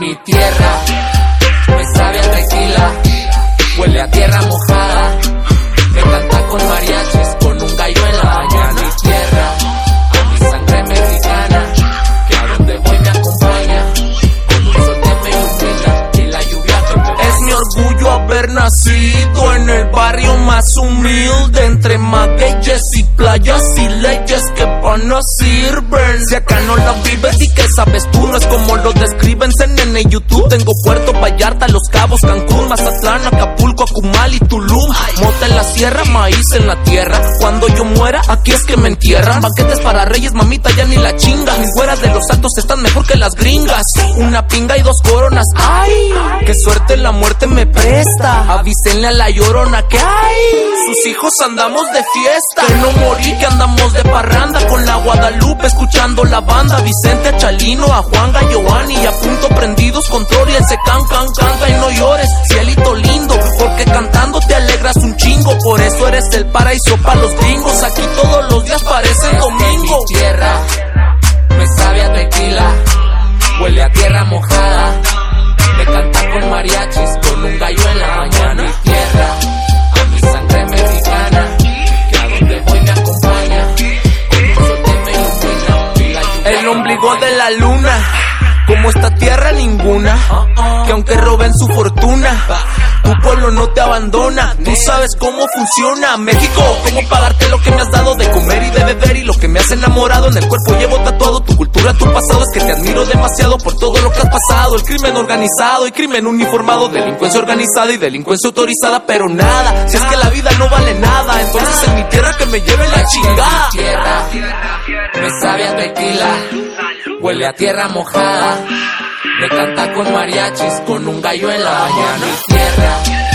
mi tierra. Me sabe a tequila, huele a tierra mojada. Me canta con mariachis, con un gallo en la mañana. Mi tierra, a mi sangre mexicana, que a donde voy me acompaña. Con un sol que me ilumina y la lluvia que me Es mi orgullo haber nacido en el barrio más humilde Entre magueyes y y leyes que van no sirven. Si acá no la vives y que sabes tú No es como lo describen. En el YouTube Tengo Puerto Vallarta, Los Cabos, Cancún, Mazatlán, Acapulco, Acumal y Tulum. Mota en la sierra, maíz en la tierra. Cuando yo muera, aquí es que me entierran. Banquetes para reyes, mamita, ya ni la chinga Mis güeras de los altos están mejor que las gringas. Una pinga y dos coronas, ay Qué suerte la muerte me presta. Avísenle a la llorona que hay Sus hijos andamos de fiesta. Que no morí, que andamos de parranda. Con la Guadalupe escuchando la banda. Vicente, a Chalino, a Juanga, Giovanni a punto prendidos con Tori Ese can, can, canta y no llores Cielito lindo, porque cantando te alegras un chingo. Por eso eres el paraíso para los gringos Como esta tierra ninguna Que aunque roben su fortuna Tu pueblo no te abandona. Tú sabes cómo funciona México, cómo pagarte lo que me has dado de comer y de beber Y lo que me has enamorado. En el cuerpo llevo tatuado tu cultura, tu pasado. Es que te admiro demasiado por todo lo que has pasado. El crimen organizado y crimen uniformado Delincuencia organizada y delincuencia autorizada Pero nada, si es que la vida no vale nada Entonces en mi tierra que me lleve la chingada. Tierra, me sabe a tequila, huele a tierra mojada. Me canta con mariachis, con un gallo en la mañana. Mi tierra,